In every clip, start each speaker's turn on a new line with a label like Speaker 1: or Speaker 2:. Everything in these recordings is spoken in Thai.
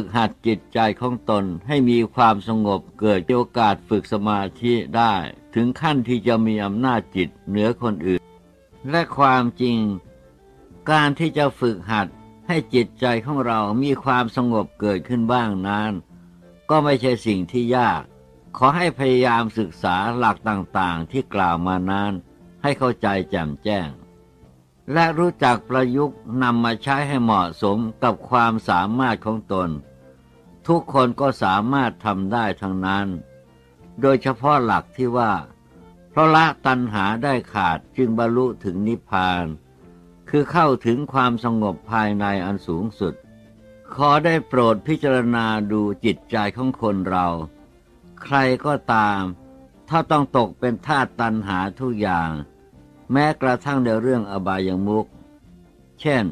Speaker 1: ฝึกหัดจิตใจของตนให้มีความสงบเกิดโอกาสฝึกสมาธิได้ ถึงขั้นที่จะมีอำนาจจิตเหนือคนอื่น และความจริง การที่จะฝึกหัดให้จิตใจของเรามีความสงบเกิดขึ้นบ้างนั้นก็ไม่ใช่สิ่งที่ยาก ขอให้พยายามศึกษาหลักต่างๆที่กล่าวมานานให้เข้าใจแจ่มแจ้ง และรู้จักประยุกต์นำมาใช้ให้เหมาะสมกับความสามารถของตน ทุกคนก็สามารถทำได้ทั้งนั้น โดยเฉพาะหลักที่ว่า เพราะละตัณหาได้ขาดจึงบรรลุถึงนิพพาน คือเข้าถึงความสงบภายในอันสูงสุด ขอได้โปรดพิจารณาดูจิตใจของคนเรา ใครก็ตาม ถ้าต้องตกเป็นทาสตัณหาทุกอย่าง แม้กระทั่งในเรื่องอบายมุก เช่น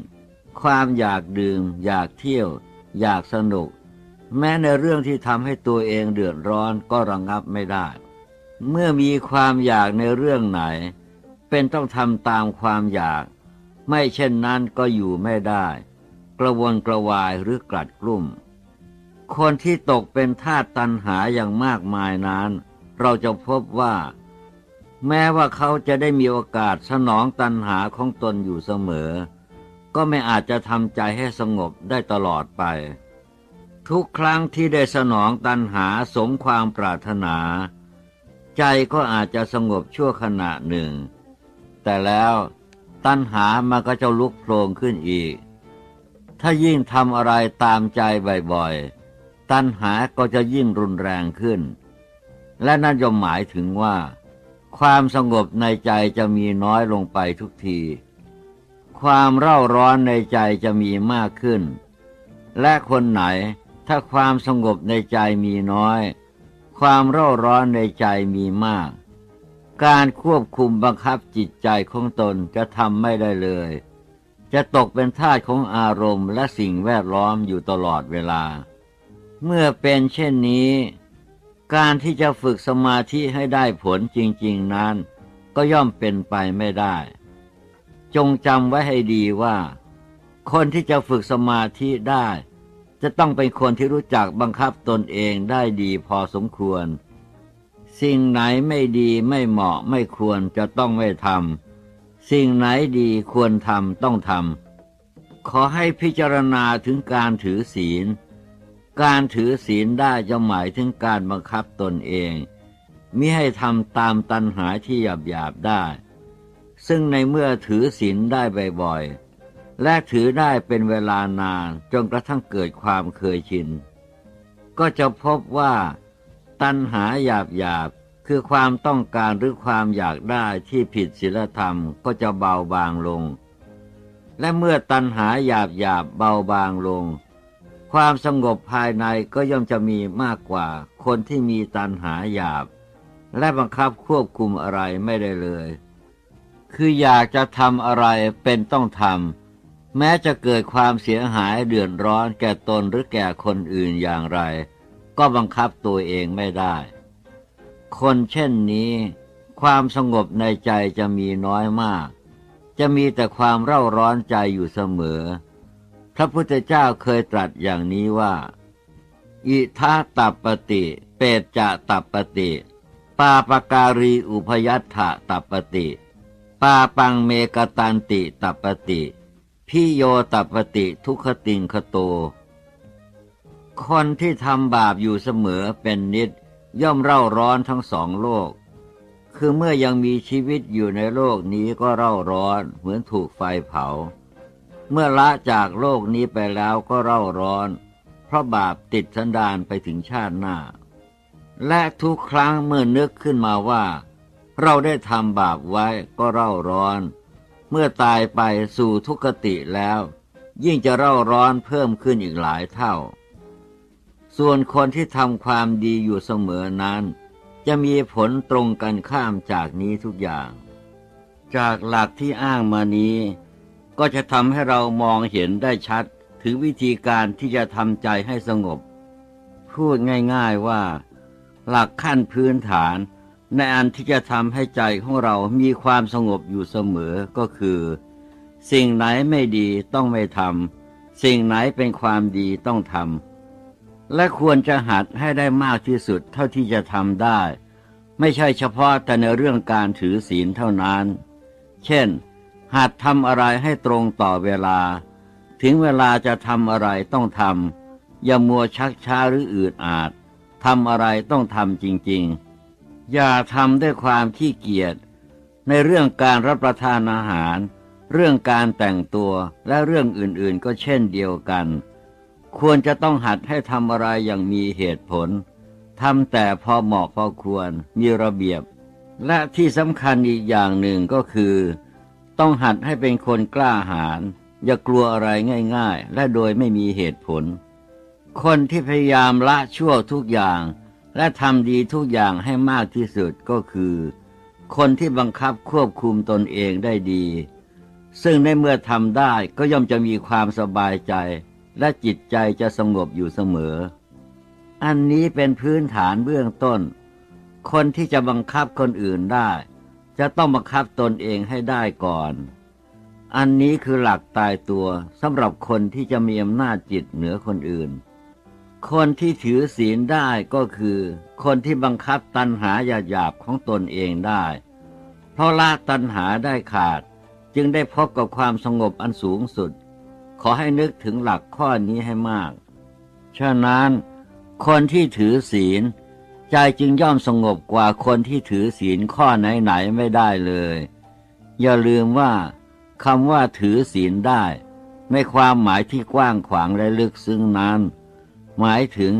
Speaker 1: ความอยากดื่ม อยากเที่ยว อยากสนุก แม้ในเรื่องที่ทำให้ตัวเองเดือดร้อนก็ระงงับไม่ได้ เมื่อมีความอยากในเรื่องไหน เป็นต้องทำตามความอยาก ไม่เช่นนั้นก็อยู่ไม่ได้ กระวนกระวายหรือกลัดกลุ่ม คนที่ตกเป็นทาสตันหาอย่างมากมายนั้น เราจะพบว่า แม้ว่าเขาจะได้มีโอกาสสนองตันหาของตนอยู่เสมอ ก็ไม่อาจจะทำใจให้สงบได้ตลอดไป ทุกครั้งที่ได้สนองตันหาสมความปรารถนา ใจก็อาจจะสงบชั่วขณะหนึ่ง แต่แล้วตันหามันก็จะลุกโผล่ขึ้นอีก ถ้ายิ่งทำอะไรตามใจบ่อยๆ ตันหาก็จะยิ่งรุนแรงขึ้น และนั่นจะหมายถึงว่า ความสงบในใจจะมีน้อยลงไปทุกที ความเร่าร้อนในใจจะมีมากขึ้น และคนไหน ถ้าความสงบในใจมีน้อย ความเร่าร้อนในใจมีมาก การควบคุมบังคับจิตใจของตนจะทำไม่ได้เลย จะตกเป็นทาสของอารมณ์และสิ่งแวดล้อมอยู่ตลอดเวลา เมื่อเป็นเช่นนี้ การที่จะฝึกสมาธิให้ได้ผลจริง ๆนั้น ก็ย่อมเป็นไปไม่ได้ จงจำไว้ให้ดีว่า คนที่จะฝึกสมาธิได้ จะต้องเป็นคนที่รู้จักบังคับตนเองได้ดีพอสมควร สิ่งไหนไม่ดีไม่เหมาะไม่ควรจะต้องไม่ทำสิ่งไหนดีควรทำต้องทำขอให้พิจารณาถึงการถือศีล การถือศีลได้จะหมายถึงการบังคับตนเองมิให้ทำตามตัณหาที่หยาบหยาบได้ ซึ่งในเมื่อถือศีลได้บ่อยๆ และถือได้เป็นเวลานานจนกระทั่งเกิดความเคยชิน ก็จะพบว่า ตัณหาหยาบหยาบคือความต้องการหรือความอยากได้ที่ผิดศีลธรรมก็จะเบาบางลง และเมื่อตัณหาหยาบหยาบเบาบางลง ความสงบภายในก็ย่อมจะมีมากกว่าคนที่มีตันหาหยาบ และบังคับควบคุมอะไรไม่ได้เลย คืออยากจะทำอะไรเป็นต้องทำ แม้จะเกิดความเสียหายเดือดร้อนแก่ตนหรือแก่คนอื่นอย่างไร ก็บังคับตัวเองไม่ได้ คนเช่นนี้ ความสงบในใจจะมีน้อยมาก จะมีแต่ความเร่าร้อนใจอยู่เสมอ พระพุทธเจ้าเคยตรัสอย่างนี้ว่า อิทาตัปปติ เปตจะตัปปติ ปาปการีอุพยัตถะตัปปติ ปาปังเมกตันติตัปปติ พิโยตัปปติทุคติงคโต คนที่ทำบาปอยู่เสมอเป็นนิดย่อมเร่าร้อนทั้งสองโลก คือเมื่อยังมีชีวิตอยู่ในโลกนี้ก็เร่าร้อนเหมือนถูกไฟเผา เมื่อละจากโลกนี้ไปแล้วก็เร่าร้อน เพราะบาปติดสันดานไปถึงชาติหน้า และทุกครั้งเมื่อนึกขึ้นมาว่า เราได้ทำบาปไว้ก็เร่าร้อน เมื่อตายไปสู่ทุกติแล้ว ยิ่งจะเร่าร้อนเพิ่มขึ้นอีกหลายเท่า ส่วนคนที่ทำความดีอยู่เสมอนั้น จะมีผลตรงกันข้ามจากนี้ทุกอย่าง จากหลักที่อ้างมานี้ ก็จะทำให้เรามองเห็นได้ชัดถึงวิธีการที่จะทำใจให้สงบ พูดง่ายๆว่า หลักขั้นพื้นฐาน ในอันที่จะทำให้ใจของเรามีความสงบอยู่เสมอก็คือ สิ่งไหนไม่ดีต้องไม่ทำสิ่งไหนเป็นความดีต้องทำและควรจะหัดให้ได้มากที่สุดเท่าที่จะทำได้ ไม่ใช่เฉพาะแต่ในเรื่องการถือศีลเท่านั้น เช่น หัดทำอะไรให้ตรงต่อเวลา ถึงเวลาจะทำอะไรต้องทำอย่ามัวชักช้าหรืออืดอาดทำอะไรต้องทำจริง ๆ อย่าทำด้วยความขี้เกียจในเรื่องการรับประทานอาหาร เรื่องการแต่งตัวและเรื่องอื่นๆก็เช่นเดียวกัน ควรจะต้องหัดให้ทำอะไรอย่างมีเหตุผลทำแต่พอเหมาะพอควรมีระเบียบ และที่สำคัญอีกอย่างหนึ่งก็คือ ต้องหัดให้เป็นคนกล้าหาญอย่ากลัวอะไรง่าย ๆ และโดยไม่มีเหตุผล คนที่พยายามละชั่วทุกอย่าง และทำดีทุกอย่างให้มากที่สุดก็คือ คนที่บังคับควบคุมตนเองได้ดี ซึ่งในเมื่อทำได้ก็ย่อมจะมีความสบายใจ และจิตใจจะสงบอยู่เสมอ อันนี้เป็นพื้นฐานเบื้องต้น คนที่จะบังคับคนอื่นได้ จะต้องบังคับตนเองให้ได้ก่อน อันนี้คือหลักตายตัวสำหรับคนที่จะมีอำนาจจิตเหนือคนอื่น คนที่ถือศีลได้ก็คือ คนที่บังคับตัณหาหยาบของตนเองได้ เพราะละตัณหาได้ขาดจึงได้พบกับความสงบอันสูงสุด ขอให้นึกถึงหลักข้อนี้ให้มาก ฉะนั้นคนที่ถือศีล ใจจึงย่อมสงบกว่าคนที่ถือศีลข้อไหนๆไม่ได้เลย อย่าลืมว่าคำว่าถือศีลได้ ในความหมายที่กว้างขวางและลึกซึ้งนั้น หมายถึง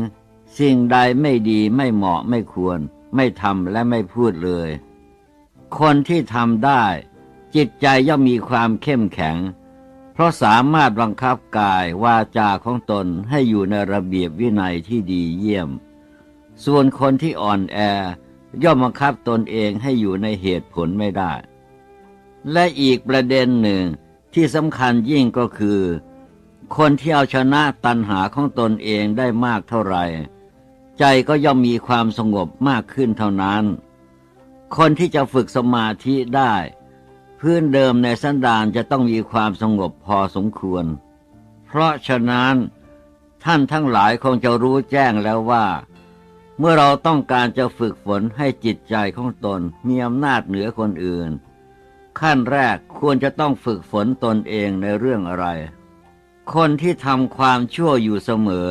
Speaker 1: สิ่งใดไม่ดีไม่เหมาะไม่ควร ไม่ทำและไม่พูดเลย คนที่ทำได้ จิตใจย่อมมีความเข้มแข็ง เพราะสามารถบังคับกายวาจาของตนให้อยู่ในระเบียบวินัยที่ดีเยี่ยม ส่วนคนที่อ่อนแอย่อมบังคับตนเองให้อยู่ในเหตุผลไม่ได้ และอีกประเด็นหนึ่งที่สำคัญยิ่งก็คือ คนที่เอาชนะตัณหาของตนเองได้มากเท่าไหร่ ใจก็ย่อมมีความสงบมากขึ้นเท่านั้น คนที่จะฝึกสมาธิได้ พื้นเดิมในสันดานจะต้องมีความสงบพอสมควร เพราะฉะนั้นท่านทั้งหลายคงจะรู้แจ้งแล้วว่า เมื่อเราต้องการจะฝึกฝนให้จิตใจของตนมีอำนาจเหนือคนอื่น ขั้นแรกควรจะต้องฝึกฝนตนเองในเรื่องอะไร คนที่ทำความชั่วอยู่เสมอ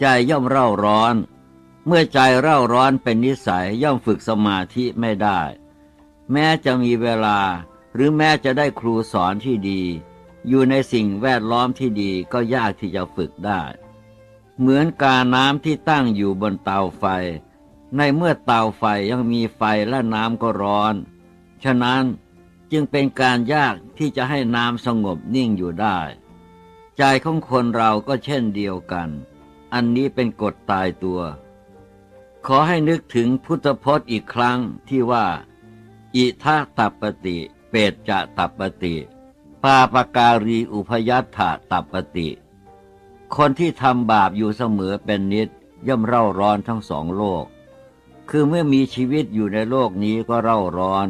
Speaker 1: ใจย่อมเร่าร้อน เมื่อใจเร่าร้อนเป็นนิสัยย่อมฝึกสมาธิไม่ได้ แม้จะมีเวลา หรือแม้จะได้ครูสอนที่ดี อยู่ในสิ่งแวดล้อมที่ดีก็ยากที่จะฝึกได้ เหมือนกาน้ำที่ตั้งอยู่บนเตาไฟ ในเมื่อเตาไฟยังมีไฟและน้ำก็ร้อน ฉะนั้นจึงเป็นการยากที่จะให้น้ำสงบนิ่งอยู่ได้ ใจของคนเราก็เช่นเดียวกัน อันนี้เป็นกฎตายตัว ขอให้นึกถึงพุทธพจน์อีกครั้งที่ว่า อิทาตัปติ เปตจะตัปติปาปการีอุพยัตถะตัปติ คนที่ทำบาปอยู่เสมอเป็นนิดย่อมเร่าร้อนทั้งสองโลก คือเมื่อมีชีวิตอยู่ในโลกนี้ก็เร่าร้อน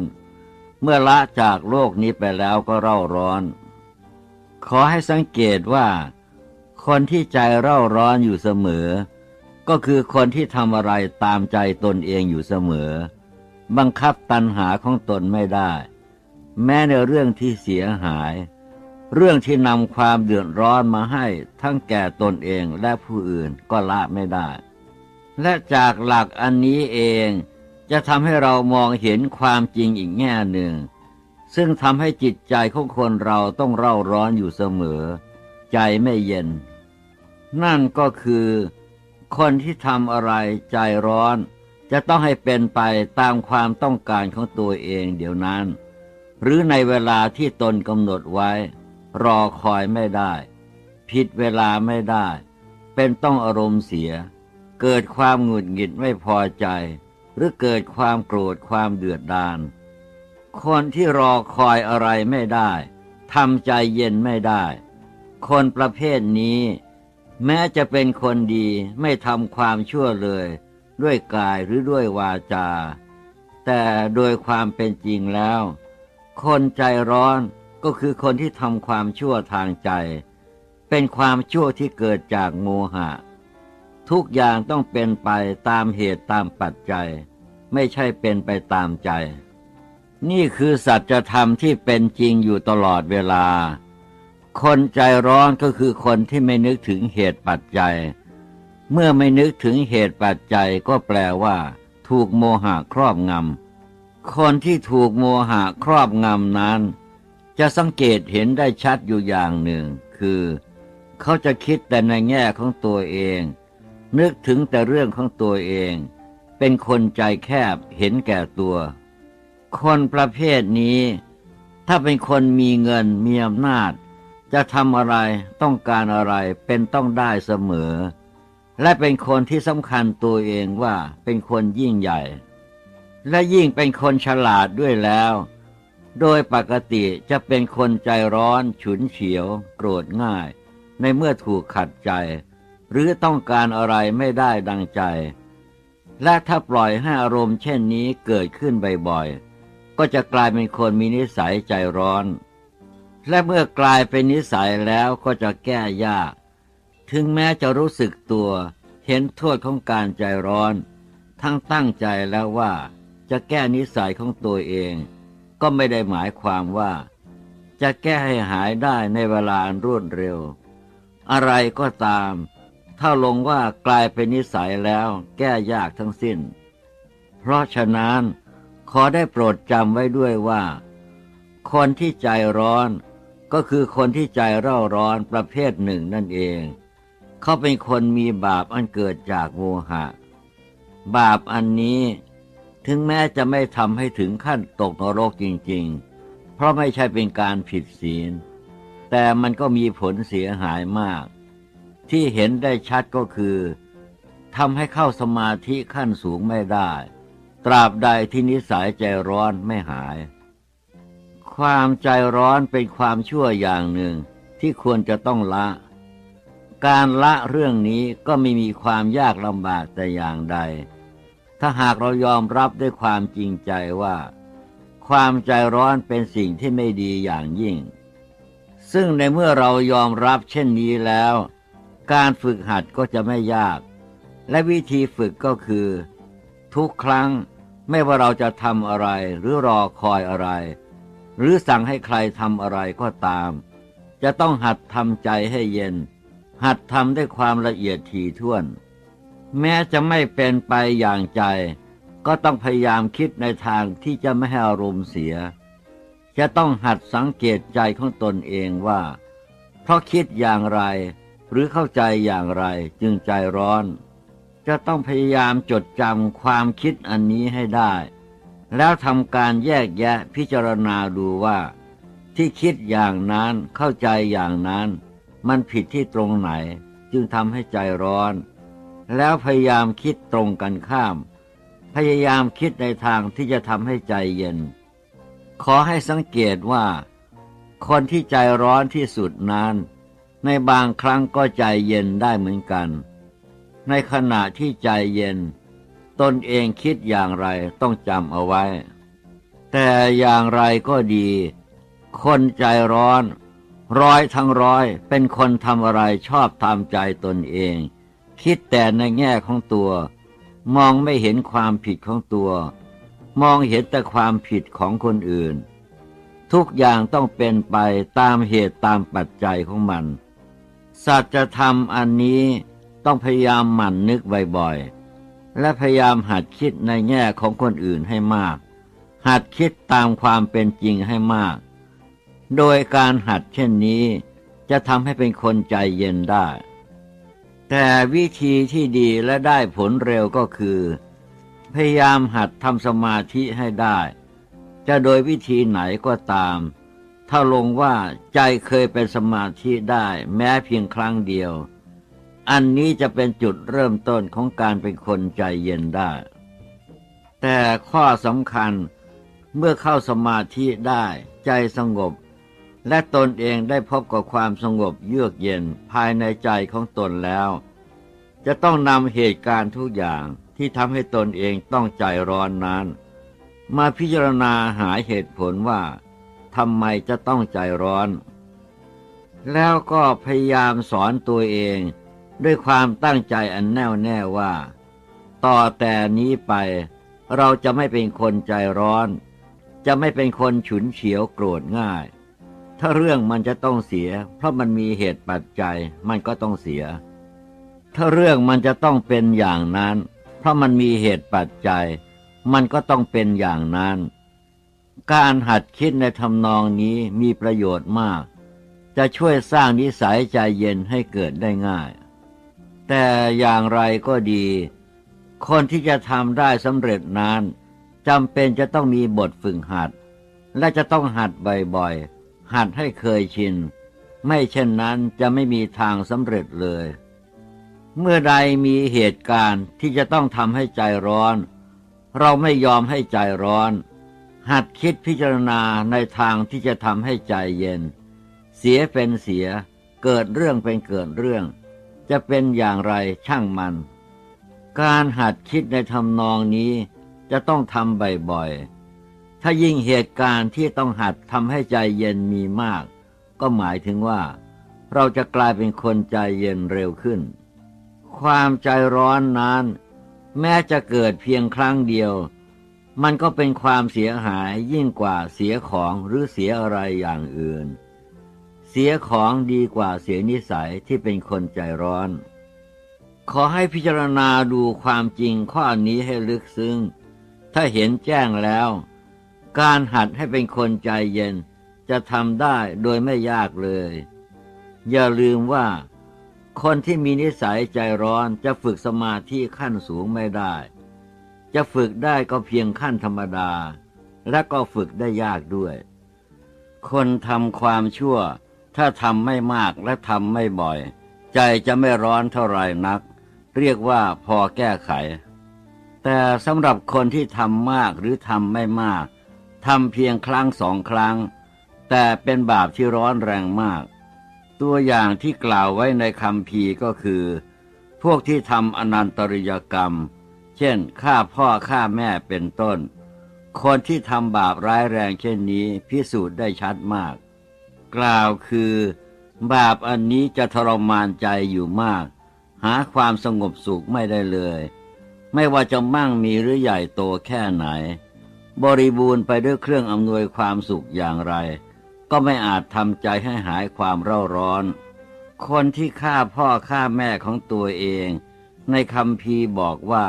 Speaker 1: เมื่อละจากโลกนี้ไปแล้วก็เร่าร้อน ขอให้สังเกตว่า คนที่ใจเร่าร้อนอยู่เสมอ ก็คือคนที่ทำอะไรตามใจตนเองอยู่เสมอ บังคับตัณหาของตนไม่ได้ แม้ในเรื่องที่เสียหาย เรื่องที่นำความเดือดร้อนมาให้ทั้งแก่ตนเองและผู้อื่นก็ละไม่ได้ และจากหลักอันนี้เองจะทำให้เรามองเห็นความจริงอีกแง่หนึ่ง ซึ่งทำให้จิตใจของคนเราต้องเร่าร้อนอยู่เสมอ ใจไม่เย็น นั่นก็คือ คนที่ทำอะไรใจร้อน จะต้องให้เป็นไปตามความต้องการของตัวเองเดี๋ยวนั้น หรือในเวลาที่ตนกำหนดไว้ รอคอยไม่ได้ ผิดเวลาไม่ได้ เป็นต้องอารมณ์เสีย เกิดความหงุดหงิดไม่พอใจ หรือเกิดความโกรธความเดือดดาล คนที่รอคอยอะไรไม่ได้ทำใจเย็นไม่ได้ คนประเภทนี้ แม้จะเป็นคนดีไม่ทำความชั่วเลย ด้วยกายหรือด้วยวาจา แต่โดยความเป็นจริงแล้ว คนใจร้อนก็คือคนที่ทำความชั่วทางใจ เป็นความชั่วที่เกิดจากโมหะ ทุกอย่างต้องเป็นไปตามเหตุตามปัจจัย ไม่ใช่เป็นไปตามใจ นี่คือสัจธรรมที่เป็นจริงอยู่ตลอดเวลา คนใจร้อนก็คือคนที่ไม่นึกถึงเหตุปัจจัย เมื่อไม่นึกถึงเหตุปัจจัยก็แปลว่า ถูกโมหะครอบงำ คนที่ถูกโมหะครอบงำนั้น จะสังเกตเห็นได้ชัดอยู่อย่างหนึ่ง คือ เขาจะคิดแต่ในแง่ของตัวเอง นึกถึงแต่เรื่องของตัวเอง เป็นคนใจแคบเห็นแก่ตัว คนประเภทนี้ ถ้าเป็นคนมีเงินมีอำนาจ จะทำอะไรต้องการอะไรเป็นต้องได้เสมอ และเป็นคนที่สำคัญตัวเองว่าเป็นคนยิ่งใหญ่ และยิ่งเป็นคนฉลาดด้วยแล้ว โดยปกติจะเป็นคนใจร้อนฉุนเฉียว โกรธง่าย ในเมื่อถูกขัดใจ หรือต้องการอะไรไม่ได้ดังใจและถ้าปล่อยให้อารมณ์เช่นนี้เกิดขึ้นบ่อยๆ ก็จะกลายเป็นคนมีนิสัยใจร้อน และเมื่อกลายเป็นนิสัยแล้วก็จะแก้ยาก ถึงแม้จะรู้สึกตัวเห็นโทษของการใจร้อน ทั้งตั้งใจแล้วว่าจะแก้นิสัยของตัวเอง ก็ไม่ได้หมายความว่า จะแก้ให้หายได้ในเวลาอันรวดเร็ว อะไรก็ตาม ถ้าลงว่ากลายเป็นนิสัยแล้วแก้ยากทั้งสิ้น เพราะฉะนั้น ขอได้โปรดจำไว้ด้วยว่า คนที่ใจร้อนก็คือคนที่ใจเร่าร้อนประเภทหนึ่งนั่นเอง เขาเป็นคนมีบาปอันเกิดจากโมหะ บาปอันนี้ถึงแม้จะไม่ทำให้ถึงขั้นตกนรกจริง ๆ เพราะไม่ใช่เป็นการผิดศีล แต่มันก็มีผลเสียหายมาก ที่เห็นได้ชัดก็คือทำให้เข้าสมาธิขั้นสูงไม่ได้ ตราบใดที่นิสัยใจร้อนไม่หาย ความใจร้อนเป็นความชั่วอย่างหนึ่งที่ควรจะต้องละ การละเรื่องนี้ก็ไม่มีความยากลำบากแต่อย่างใด ถ้าหากเรายอมรับด้วยความจริงใจว่า ความใจร้อนเป็นสิ่งที่ไม่ดีอย่างยิ่ง ซึ่งในเมื่อเรายอมรับเช่นนี้แล้ว การฝึกหัดก็จะไม่ยาก และวิธีฝึกก็คือ ทุกครั้ง ไม่ว่าเราจะทำอะไรหรือรอคอยอะไร หรือสั่งให้ใครทำอะไรก็ตาม จะต้องหัดทำใจให้เย็น หัดทำด้วยความละเอียดถี่ถ้วน แม้จะไม่เป็นไปอย่างใจ ก็ต้องพยายามคิดในทางที่จะไม่ให้อารมณ์เสีย จะต้องหัดสังเกตใจของตนเองว่า เพราะคิดอย่างไร หรือเข้าใจอย่างไรจึงใจร้อน จะต้องพยายามจดจำความคิดอันนี้ให้ได้ แล้วทำการแยกแยะพิจารณาดูว่า ที่คิดอย่างนั้นเข้าใจอย่างนั้น มันผิดที่ตรงไหนจึงทำให้ใจร้อน แล้วพยายามคิดตรงกันข้าม พยายามคิดในทางที่จะทำให้ใจเย็น ขอให้สังเกตว่า คนที่ใจร้อนที่สุดนั้น ในบางครั้งก็ใจเย็นได้เหมือนกัน ในขณะที่ใจเย็น ตนเองคิดอย่างไรต้องจำเอาไว้ แต่อย่างไรก็ดี คนใจร้อน ร้อยทั้งร้อยเป็นคนทำอะไรชอบตามใจตนเอง คิดแต่ในแง่ของตัว มองไม่เห็นความผิดของตัว มองเห็นแต่ความผิดของคนอื่น ทุกอย่างต้องเป็นไปตามเหตุตามปัจจัยของมัน สัจธรรมอันนี้ ต้องพยายามหมั่นนึกบ่อยๆ และพยายามหัดคิดในแง่ของคนอื่นให้มาก หัดคิดตามความเป็นจริงให้มาก โดยการหัดเช่นนี้จะทำให้เป็นคนใจเย็นได้ แต่วิธีที่ดีและได้ผลเร็วก็คือ พยายามหัดทำสมาธิให้ได้ จะโดยวิธีไหนก็ตาม ถ้าลงว่าใจเคยเป็นสมาธิได้แม้เพียงครั้งเดียว อันนี้จะเป็นจุดเริ่มต้นของการเป็นคนใจเย็นได้ แต่ข้อสำคัญเมื่อเข้าสมาธิได้ใจสงบ และตนเองได้พบกับความสงบเยือกเย็นภายในใจของตนแล้ว จะต้องนำเหตุการณ์ทุกอย่างที่ทำให้ตนเองต้องใจร้อนนั้น มาพิจารณาหาเหตุผลว่าทำไมจะต้องใจร้อน แล้วก็พยายามสอนตัวเอง ด้วยความตั้งใจอันแน่วแน่ว่า ต่อแต่นี้ไป เราจะไม่เป็นคนใจร้อน จะไม่เป็นคนฉุนเฉียวโกรธง่าย ถ้าเรื่องมันจะต้องเสีย เพราะมันมีเหตุปัจจัยมันก็ต้องเสีย ถ้าเรื่องมันจะต้องเป็นอย่างนั้น เพราะมันมีเหตุปัจจัย มันก็ต้องเป็นอย่างนั้น การหัดคิดในทำนองนี้มีประโยชน์มาก จะช่วยสร้างนิสัยใจเย็นให้เกิดได้ง่าย แต่อย่างไรก็ดี คนที่จะทำได้สำเร็จนั้นจำเป็นจะต้องมีบทฝึกหัด และจะต้องหัดบ่อยๆ หัดให้เคยชิน ไม่เช่นนั้นจะไม่มีทางสำเร็จเลย เมื่อใดมีเหตุการณ์ที่จะต้องทำให้ใจร้อน เราไม่ยอมให้ใจร้อน หัดคิดพิจารณาในทางที่จะทำให้ใจเย็น เสียเป็นเสีย เกิดเรื่องเป็นเกิดเรื่อง จะเป็นอย่างไรช่างมัน การหัดคิดในทำนองนี้จะต้องทำบ่อยๆ ถ้ายิ่งเหตุการณ์ที่ต้องหัดทำให้ใจเย็นมีมาก ก็หมายถึงว่า เราจะกลายเป็นคนใจเย็นเร็วขึ้น ความใจร้อนนั้น แม้จะเกิดเพียงครั้งเดียว มันก็เป็นความเสียหายยิ่งกว่าเสียของหรือเสียอะไรอย่างอื่น เสียของดีกว่าเสียนิสัยที่เป็นคนใจร้อน ขอให้พิจารณาดูความจริงข้อนี้ให้ลึกซึ้ง ถ้าเห็นแจ้งแล้ว การหัดให้เป็นคนใจเย็นจะทำได้โดยไม่ยากเลย อย่าลืมว่า คนที่มีนิสัยใจร้อนจะฝึกสมาธิขั้นสูงไม่ได้ จะฝึกได้ก็เพียงขั้นธรรมดา และก็ฝึกได้ยากด้วย คนทำความชั่ว ถ้าทำไม่มากและทำไม่บ่อย ใจจะไม่ร้อนเท่าไรนัก เรียกว่าพอแก้ไข แต่สำหรับคนที่ทำมากหรือทำไม่มากทำเพียงครั้งสองครั้ง แต่เป็นบาปที่ร้อนแรงมาก ตัวอย่างที่กล่าวไว้ในคำพีก็คือ พวกที่ทำอนันตริยกรรม เช่นฆ่าพ่อฆ่าแม่เป็นต้น คนที่ทำบาปร้ายแรงเช่นนี้พิสูจน์ได้ชัดมาก กล่าวคือ บาปอันนี้จะทรมานใจอยู่มาก หาความสงบสุขไม่ได้เลย ไม่ว่าจะมั่งมีหรือใหญ่โตแค่ไหน บริบูรณ์ไปด้วยเครื่องอำนวยความสุขอย่างไร ก็ไม่อาจทำใจให้หายความเร่าร้อน คนที่ฆ่าพ่อฆ่าแม่ของตัวเอง ในคำพีบอกว่า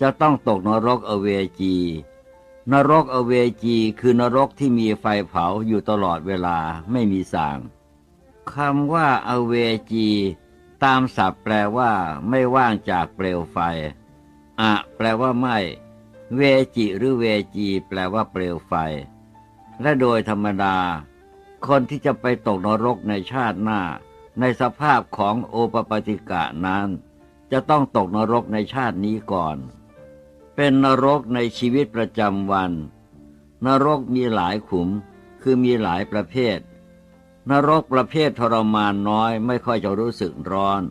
Speaker 1: จะต้องตกนรกอเวจี นรกอเวจีคือนรกที่มีไฟเผาอยู่ตลอดเวลาไม่มีสางคำว่าอเวจี ตามศัพท์แปลว่า ไม่ว่างจากเปลวไฟ อะแปลว่าไม่ เวจิหรือเวจี แปลว่าเปลวไฟ และโดยธรรมดา คนที่จะไปตกนรกในชาติหน้า ในสภาพของโอปปติกะนั้น จะต้องตกนรกในชาตินี้ก่อน เป็นนรกในชีวิตประจำวัน นรกมีหลายขุมคือมีหลายประเภท นรกประเภททรมานน้อยไม่ค่อยจะรู้สึกร้อน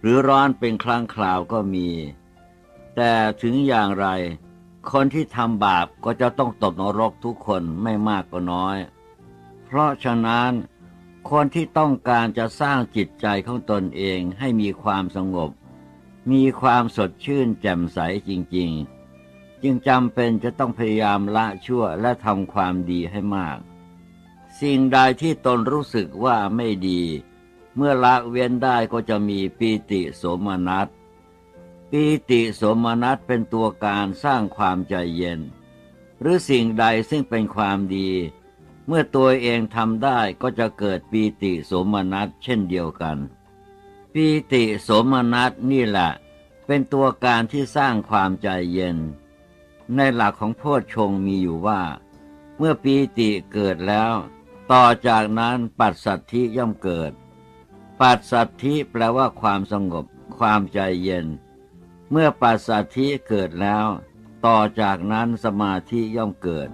Speaker 1: หรือร้อนเป็นครั้งคราวก็มี แต่ถึงอย่างไร คนที่ทำบาปก็จะต้องตกนรกทุกคนไม่มากก็น้อย เพราะฉะนั้นคนที่ต้องการจะสร้างจิตใจของตนเองให้มีความสงบ มีความสดชื่นแจ่มใสจริง ๆ จึงจำเป็นจะต้องพยายามละชั่วและทำความดีให้มาก สิ่งใดที่ตนรู้สึกว่าไม่ดี เมื่อละเว้นได้ก็จะมีปีติโสมนัสปีติสมนัตเป็นตัวการสร้างความใจเย็น หรือสิ่งใดซึ่งเป็นความดี เมื่อตัวเองทำได้ก็จะเกิดปีติสมนัตเช่นเดียวกัน ปีติสมนัตนี่แหละ เป็นตัวการที่สร้างความใจเย็น ในหลักของโพชฌงมีอยู่ว่า เมื่อปีติเกิดแล้ว ต่อจากนั้นปัสสัทธิย่อมเกิด ปัสสัทธิแปลว่าความสงบ ความใจเย็น เมื่อปัสสัทธิเกิดแล้ว ต่อจากนั้นสมาธิย่อมเกิด